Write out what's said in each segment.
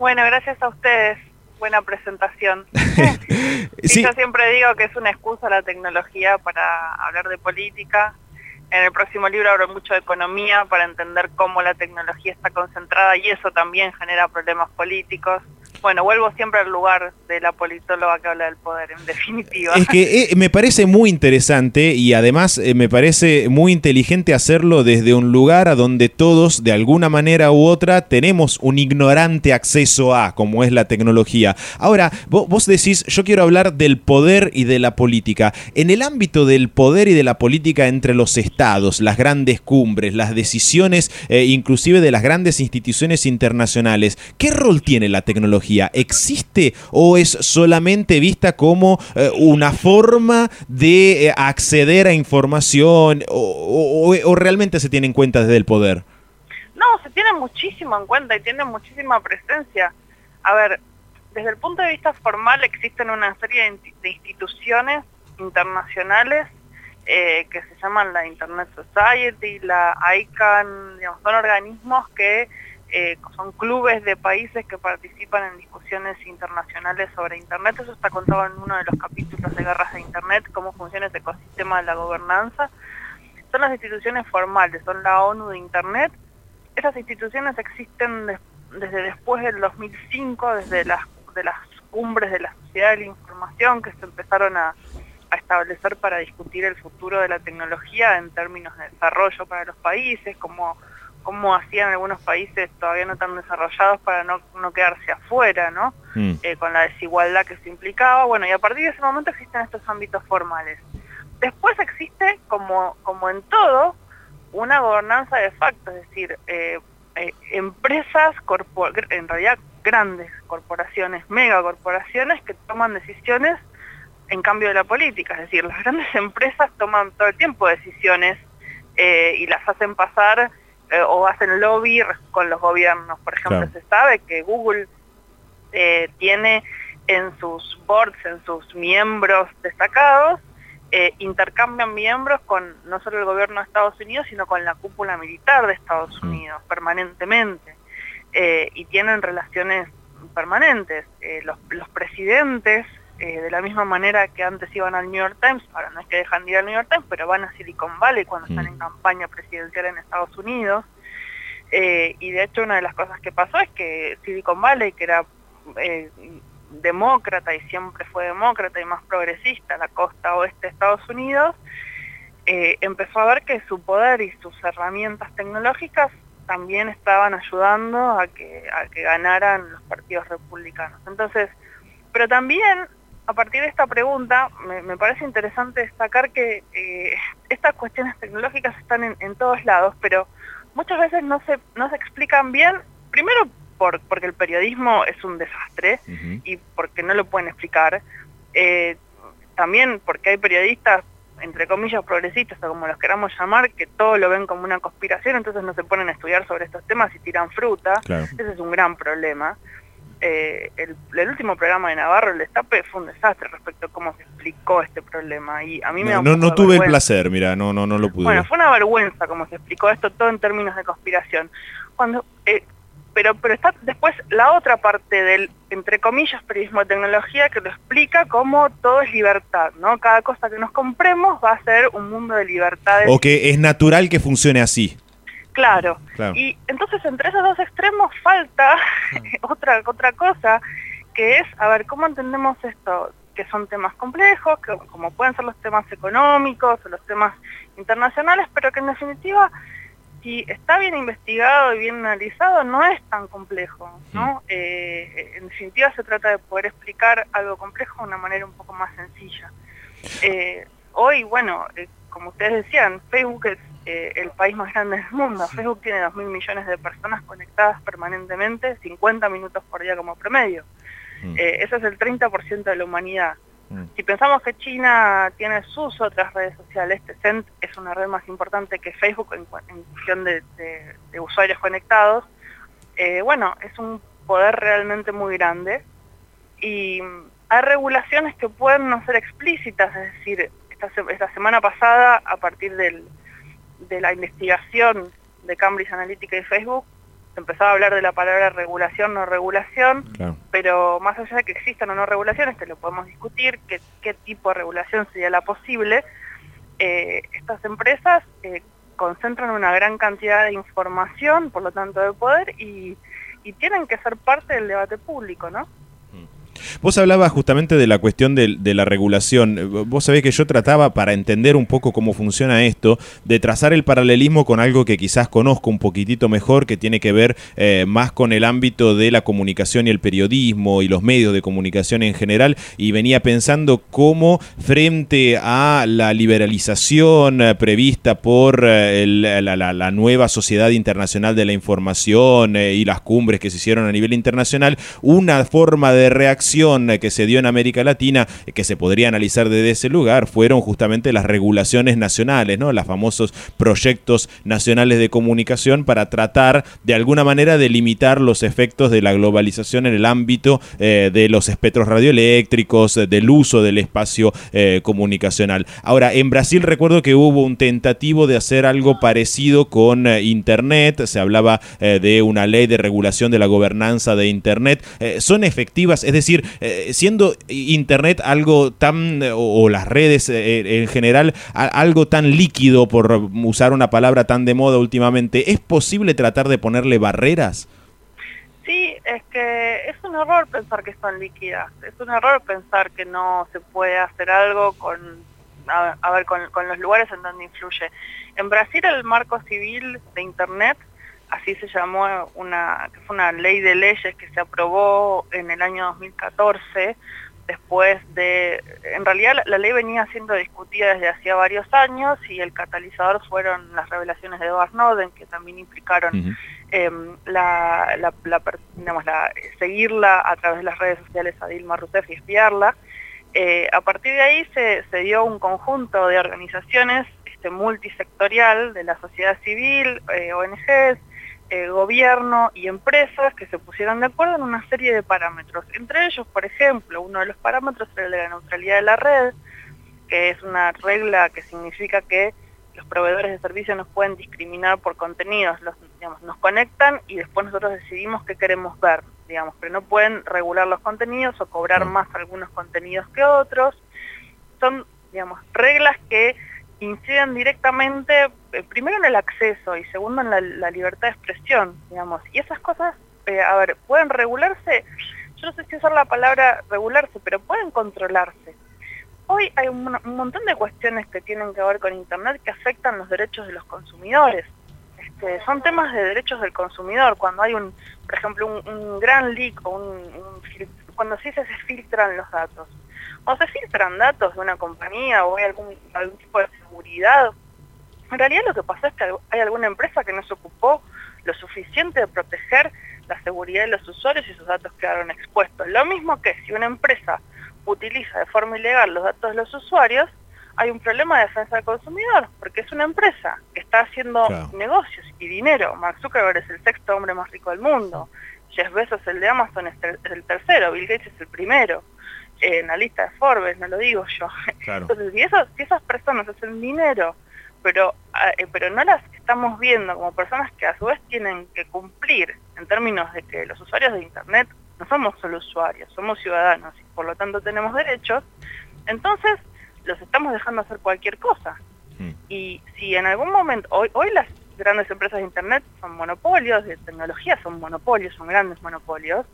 Bueno, gracias a ustedes. Buena presentación. sí. Yo siempre digo que es una excusa la tecnología para hablar de política. En el próximo libro hablo mucho de economía para entender cómo la tecnología está concentrada y eso también genera problemas políticos bueno, vuelvo siempre al lugar de la politóloga que habla del poder, en definitiva. Es que eh, me parece muy interesante y además eh, me parece muy inteligente hacerlo desde un lugar a donde todos, de alguna manera u otra, tenemos un ignorante acceso a, como es la tecnología. Ahora, vos, decís, yo quiero hablar del poder y de la política. En el ámbito del poder y de la política entre los estados, las grandes cumbres, las decisiones, eh, inclusive de las grandes instituciones internacionales, ¿qué rol tiene la tecnología? Existe o es solamente vista como eh, una forma de eh, acceder a información o, realmente se tiene en cuenta desde el poder? No, se tiene muchísimo en cuenta y tiene muchísima presencia. A ver, desde el punto de vista formal existen una serie de instituciones internacionales eh, que se llaman la Internet Society, la ICANN, digamos, son organismos que eh, son clubes de países que participan en discusiones internacionales sobre Internet. Eso está contado en uno de los capítulos de Guerras de Internet, cómo funciona ese ecosistema de la gobernanza. Son las instituciones formales, son la ONU de Internet. Esas instituciones existen desde después del 2005, desde las, de las cumbres de la sociedad de la información que se empezaron a, a establecer para discutir el futuro de la tecnología en términos de desarrollo para los países, como cómo hacían algunos países todavía no tan desarrollados para no, no quedarse afuera, ¿no? Mm. Eh, con la desigualdad que se implicaba. Bueno, y a partir de ese momento existen estos ámbitos formales. Después existe, como, como en todo, una gobernanza de facto, es decir, eh, eh, empresas, en realidad grandes corporaciones, megacorporaciones que toman decisiones en cambio de la política, es decir, las grandes empresas toman todo el tiempo decisiones y las hacen pasar eh, o hacen lobby con los gobiernos. Por ejemplo, se sabe que Google eh, tiene en sus boards, en sus miembros destacados, eh, intercambian miembros con no solo el gobierno de Estados Unidos, sino con la cúpula militar de Estados mm. Unidos, permanentemente. y tienen relaciones permanentes. los, los presidentes eh, de la misma manera que antes iban al New York Times, ahora no es que dejan de ir al New York Times, pero van a Silicon Valley cuando están en mm. campaña presidencial en Estados Unidos. Eh, y de hecho una de las cosas que pasó es que Silicon Valley, que era eh, demócrata y siempre fue demócrata y más progresista, la costa oeste de Estados Unidos, empezó a ver que su poder y sus herramientas tecnológicas también estaban ayudando a que, a que ganaran los partidos republicanos. Entonces, pero también a partir de esta pregunta, me, parece interesante destacar que eh, estas cuestiones tecnológicas están en, todos lados, pero muchas veces no se, no se explican bien, primero por, porque el periodismo es un desastre y porque no lo pueden explicar, eh, también porque hay periodistas, entre comillas, progresistas o como los queramos llamar, que todo lo ven como una conspiración, entonces no se ponen a estudiar sobre estos temas y tiran fruta, ese es un gran problema. Eh, el, último programa de Navarro, el Destape, fue un desastre respecto a cómo se explicó este problema. Y a mí no, me no, tuve el placer, mira, no, no, no lo pude. Bueno, fue una vergüenza cómo se explicó esto todo en términos de conspiración. Cuando, eh, pero, pero está después la otra parte del, entre comillas, periodismo de tecnología que lo explica como todo es libertad, ¿no? Cada cosa que nos compremos va a ser un mundo de libertades. O que es natural que funcione así. Claro. Y entonces entre esos dos extremos falta otra, otra cosa, que es, a ver, ¿cómo entendemos esto? Que son temas complejos, que, como pueden ser los temas económicos o los temas internacionales, pero que en definitiva, si está bien investigado y bien analizado, no es tan complejo, ¿no? Eh, en definitiva se trata de poder explicar algo complejo de una manera un poco más sencilla. Eh, hoy, bueno, eh, como ustedes decían, Facebook es eh, el país más grande del mundo. Facebook tiene 2.000 millones de personas conectadas permanentemente, 50 minutos por día como promedio. Mm. Eh, eso es el 30% de la humanidad. Mm. Si pensamos que China tiene sus otras redes sociales, Tencent es una red más importante que Facebook en, cuestión de, usuarios conectados, eh, bueno, es un poder realmente muy grande y hay regulaciones que pueden no ser explícitas, es decir, esta semana pasada, a partir del, de la investigación de Cambridge Analytica y Facebook, empezó a hablar de la palabra regulación, no regulación, pero más allá de que existan o no regulaciones, que lo podemos discutir, qué, qué tipo de regulación sería la posible, eh, estas empresas eh, concentran una gran cantidad de información, por lo tanto de poder, y, y tienen que ser parte del debate público, ¿no? Vos hablabas justamente de la cuestión de, la regulación. Vos sabés que yo trataba, para entender un poco cómo funciona esto, de trazar el paralelismo con algo que quizás conozco un poquitito mejor, que tiene que ver eh, más con el ámbito de la comunicación y el periodismo y los medios de comunicación en general, y venía pensando cómo frente a la liberalización eh, prevista por eh, la, nueva Sociedad Internacional de la Información y las cumbres que se hicieron a nivel internacional, una forma de reacción eh, que se dio en América Latina, eh, que se podría analizar desde ese lugar, fueron justamente las regulaciones nacionales, ¿no? Los famosos proyectos nacionales de comunicación para tratar de alguna manera de limitar los efectos de la globalización en el ámbito eh, de los espectros radioeléctricos, del uso del espacio comunicacional. Ahora, en Brasil recuerdo que hubo un tentativo de hacer algo parecido con Internet, se hablaba de una ley de regulación de la gobernanza de Internet. ¿Son efectivas? Es decir, eh, siendo Internet algo tan, o, las redes eh, en general, algo tan líquido, por usar una palabra tan de moda últimamente, ¿es posible tratar de ponerle barreras? Sí, es que es un error pensar que son líquidas, es un error pensar que no se puede hacer algo con, a, ver, con, con los lugares en donde influye. En Brasil el marco civil de Internet así se llamó una, que fue una ley de leyes que se aprobó en el año 2014, después de, en realidad la, ley venía siendo discutida desde hacía varios años y el catalizador fueron las revelaciones de Edward Snowden, que también implicaron em, la, la, digamos, la, seguirla a través de las redes sociales a Dilma Rousseff y espiarla. Eh, a partir de ahí se, se dio un conjunto de organizaciones este, multisectorial de la sociedad civil, eh, ONGs, eh, gobierno y empresas que se pusieron de acuerdo en una serie de parámetros. Entre ellos, por ejemplo, uno de los parámetros era el de la neutralidad de la red, que es una regla que significa que los proveedores de servicios nos pueden discriminar por contenidos, los, digamos, nos conectan y después nosotros decidimos qué queremos ver, digamos, pero no pueden regular los contenidos o cobrar más algunos contenidos que otros. Son, digamos, reglas que inciden directamente, eh, primero en el acceso y segundo en la, libertad de expresión, digamos. Y esas cosas, eh, a ver, pueden regularse, yo no sé si usar la palabra regularse, pero pueden controlarse. Hoy hay un, montón de cuestiones que tienen que ver con Internet que afectan los derechos de los consumidores. Este, son temas de derechos del consumidor. Cuando hay un, por ejemplo, un, gran leak o un, cuando sí se filtran los datos o se filtran datos de una compañía o hay algún, algún tipo de seguridad. En realidad lo que pasa es que hay alguna empresa que no se ocupó lo suficiente de proteger la seguridad de los usuarios y sus datos quedaron expuestos. Lo mismo que si una empresa utiliza de forma ilegal los datos de los usuarios, hay un problema de defensa del consumidor, porque es una empresa que está haciendo negocios y dinero. Mark Zuckerberg es el sexto hombre más rico del mundo. Jeff Bezos, el de Amazon, es el tercero. Bill Gates es el primero en la lista de Forbes, no lo digo yo. Entonces, si, si esas personas hacen dinero, pero, ah, eh, pero no las estamos viendo como personas que a su vez tienen que cumplir en términos de que los usuarios de Internet no somos solo usuarios, somos ciudadanos y por lo tanto tenemos derechos, entonces los estamos dejando hacer cualquier cosa. Hmm. Y si en algún momento, hoy, hoy las grandes empresas de Internet son monopolios, de tecnología son monopolios, son grandes monopolios,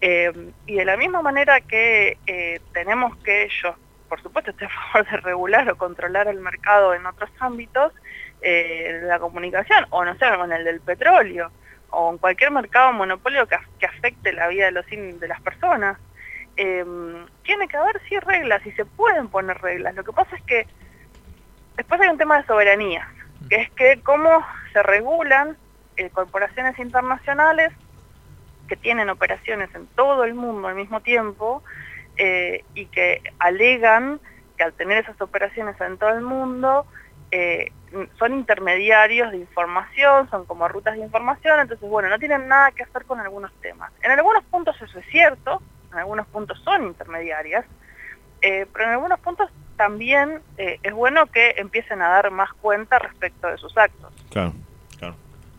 eh, y de la misma manera que eh, tenemos que, yo por supuesto estoy a favor de regular o controlar el mercado en otros ámbitos, eh, la comunicación, o no sé, en el del petróleo, o en cualquier mercado monopolio que, afecte la vida de, los, de las personas, tiene que haber sí reglas y se pueden poner reglas. Lo que pasa es que después hay un tema de soberanía, que es que cómo se regulan corporaciones internacionales que tienen operaciones en todo el mundo al mismo tiempo eh, y que alegan que al tener esas operaciones en todo el mundo eh, son intermediarios de información, son como rutas de información, entonces bueno, no tienen nada que hacer con algunos temas. En algunos puntos eso es cierto, en algunos puntos son intermediarias, eh, pero en algunos puntos también es bueno que empiecen a dar más cuenta respecto de sus actos. Claro, claro.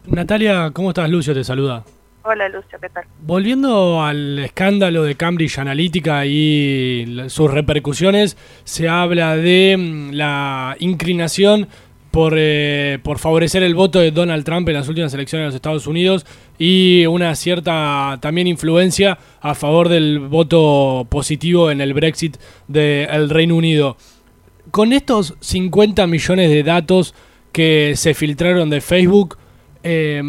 Natalia, ¿cómo estás? Lucio te saluda. Hola Lucio, ¿qué tal? Volviendo al escándalo de Cambridge Analytica y sus repercusiones, se habla de mm, la inclinación por, eh, por favorecer el voto de Donald Trump en las últimas elecciones de los Estados Unidos y una cierta también influencia a favor del voto positivo en el Brexit del Reino Unido. Con estos 50 millones de datos que se filtraron de Facebook, eh,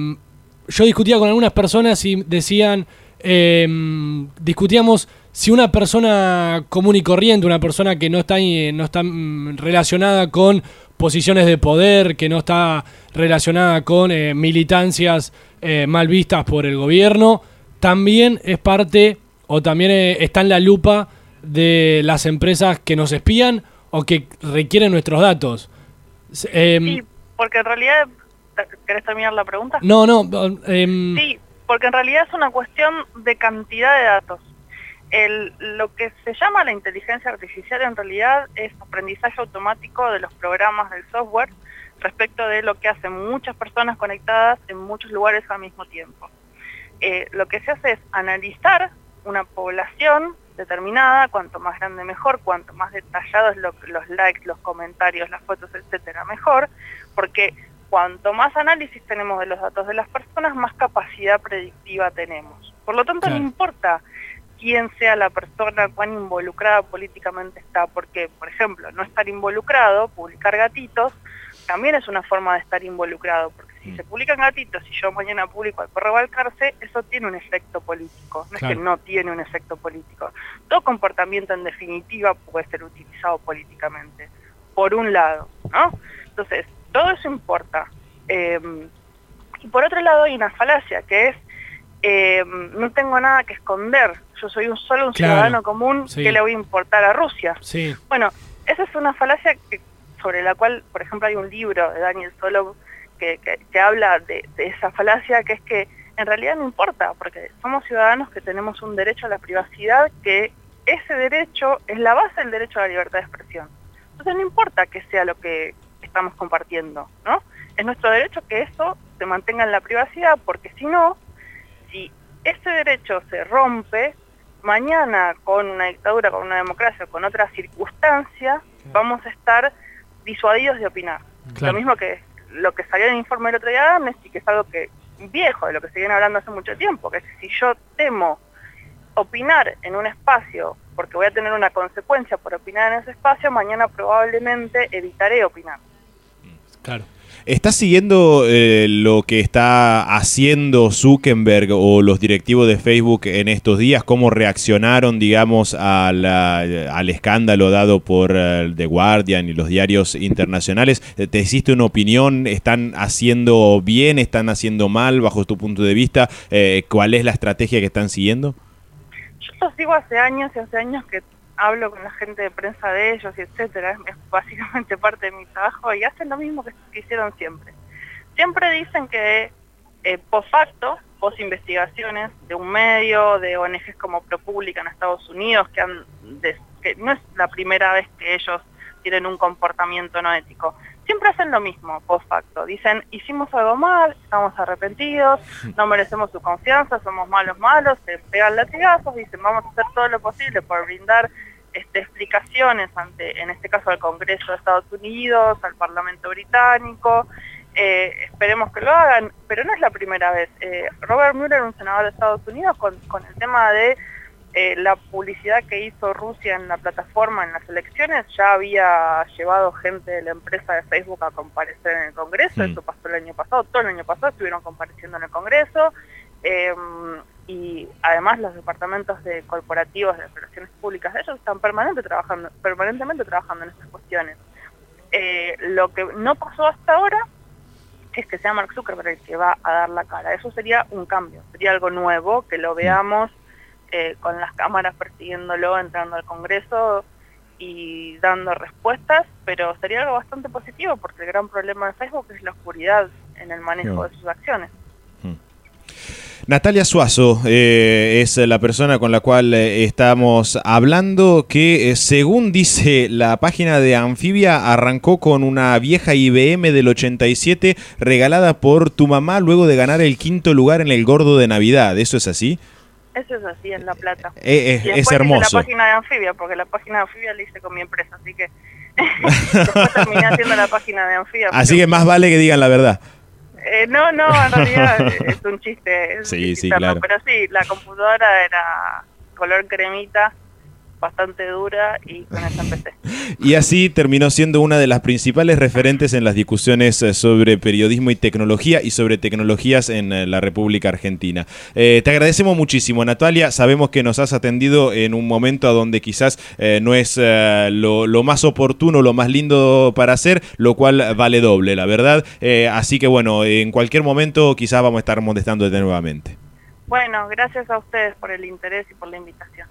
yo discutía con algunas personas y decían, em, discutíamos si una persona común y corriente, una persona que no está, no está mm, relacionada con posiciones de poder, que no está relacionada con eh, militancias eh, mal vistas por el gobierno, también es parte o también eh, está en la lupa de las empresas que nos espían o que requieren nuestros datos. Em, sí, porque en realidad ¿Querés terminar la pregunta? No, no. Em, sí, porque en realidad es una cuestión de cantidad de datos. El, lo que se llama la inteligencia artificial en realidad es aprendizaje automático de los programas del software respecto de lo que hacen muchas personas conectadas en muchos lugares al mismo tiempo. Eh, lo que se hace es analizar una población determinada, cuanto más grande mejor, cuanto más detallados los likes, los comentarios, las fotos, etcétera, mejor, porque cuanto más análisis tenemos de los datos de las personas, más capacidad predictiva tenemos. Por lo tanto, no importa quién sea la persona, cuán involucrada políticamente está, porque, por ejemplo, no estar involucrado, publicar gatitos, también es una forma de estar involucrado, porque si mm. se publican gatitos y yo mañana publico al perro Balcarce, eso tiene un efecto político, no es que no tiene un efecto político. Todo comportamiento en definitiva puede ser utilizado políticamente, por un lado, ¿no? Entonces, todo eso importa. Em, y por otro lado hay una falacia, que es, em, no tengo nada que esconder, yo soy un solo un ciudadano común que le voy a importar a Rusia. Sí. Bueno, esa es una falacia que, sobre la cual, por ejemplo, hay un libro de Daniel Solov que, que, habla de, de, esa falacia, que es que en realidad no importa, porque somos ciudadanos que tenemos un derecho a la privacidad, que ese derecho es la base del derecho a la libertad de expresión. Entonces no importa que sea lo que estamos compartiendo, ¿no? Es nuestro derecho que eso se mantenga en la privacidad, porque si no, si ese derecho se rompe, mañana con una dictadura, con una democracia, con otra circunstancia, vamos a estar disuadidos de opinar. Lo mismo que lo que salió en el informe el otro día de Amnesty, que es algo que viejo, de lo que se viene hablando hace mucho tiempo, que es si yo temo opinar en un espacio porque voy a tener una consecuencia por opinar en ese espacio, mañana probablemente evitaré opinar. Claro. ¿Estás siguiendo eh, lo que está haciendo Zuckerberg o los directivos de Facebook en estos días? ¿Cómo reaccionaron, digamos, al escándalo dado por eh, The Guardian y los diarios internacionales? ¿Te hiciste una opinión? ¿Están haciendo bien? ¿Están haciendo mal bajo tu punto de vista? Eh, ¿Cuál es la estrategia que están siguiendo? Yo lo sigo hace años y hace años que hablo con la gente de prensa de ellos y etcétera, es básicamente parte de mi trabajo y hacen lo mismo que, hicieron siempre. Siempre dicen que eh, post facto, post investigaciones de un medio, de ONGs como ProPublica en Estados Unidos, que, han que no es la primera vez que ellos tienen un comportamiento no ético. Siempre hacen lo mismo, post facto. Dicen, hicimos algo mal, estamos arrepentidos, no merecemos su confianza, somos malos malos, se pegan latigazos, dicen, vamos a hacer todo lo posible por brindar este, explicaciones ante, en este caso, al Congreso de Estados Unidos, al Parlamento británico. Eh, esperemos que lo hagan, pero no es la primera vez. Eh, Robert Mueller, un senador de Estados Unidos, con, el tema de eh, la publicidad que hizo Rusia en la plataforma en las elecciones, ya había llevado gente de la empresa de Facebook a comparecer en el Congreso, mm. eso pasó el año pasado, todo el año pasado estuvieron compareciendo en el Congreso, y además los departamentos de corporativos de relaciones públicas de ellos están permanente trabajando, permanentemente trabajando en estas cuestiones. Eh, lo que no pasó hasta ahora es que sea Mark Zuckerberg el que va a dar la cara. Eso sería un cambio, sería algo nuevo, que lo veamos eh, con las cámaras persiguiéndolo, entrando al Congreso y dando respuestas, pero sería algo bastante positivo porque el gran problema de Facebook es la oscuridad en el manejo de sus acciones. Natalia Suazo eh, es la persona con la cual eh, estamos hablando que eh, según dice la página de Anfibia arrancó con una vieja IBM del 87 regalada por tu mamá luego de ganar el quinto lugar en el Gordo de Navidad. ¿Eso es así? Eso es así, en La Plata. Y es, es hice hermoso. la página de Anfibia, porque la página de Anfibia la hice con mi empresa, así que después terminé haciendo la página de Anfibia. Así que más vale que digan la verdad. Eh, no, no, en realidad es un chiste. es un Sí, chiste sí, claro. Pero sí, la computadora era color cremita, bastante dura y con esa empecé. Y así terminó siendo una de las principales referentes en las discusiones eh, sobre periodismo y tecnología y sobre tecnologías en eh, la República Argentina. Eh, te agradecemos muchísimo, Natalia. Sabemos que nos has atendido en un momento a donde quizás eh, no es eh, lo, lo más oportuno, lo más lindo para hacer, lo cual vale doble, la verdad. Así que bueno, en cualquier momento quizás vamos a estar molestándote nuevamente. Bueno, gracias a ustedes por el interés y por la invitación.